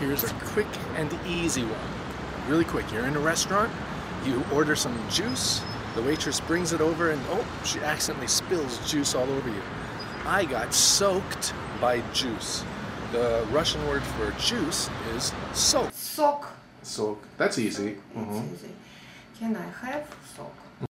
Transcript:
Here's a quick and easy one. Really quick. You're in a restaurant, you order some juice, the waitress brings it over, and oh, she accidentally spills juice all over you. I got soaked by juice. The Russian word for juice is soak. Soak. Soak. That's easy. It's mm-hmm. easy. Can I have soak?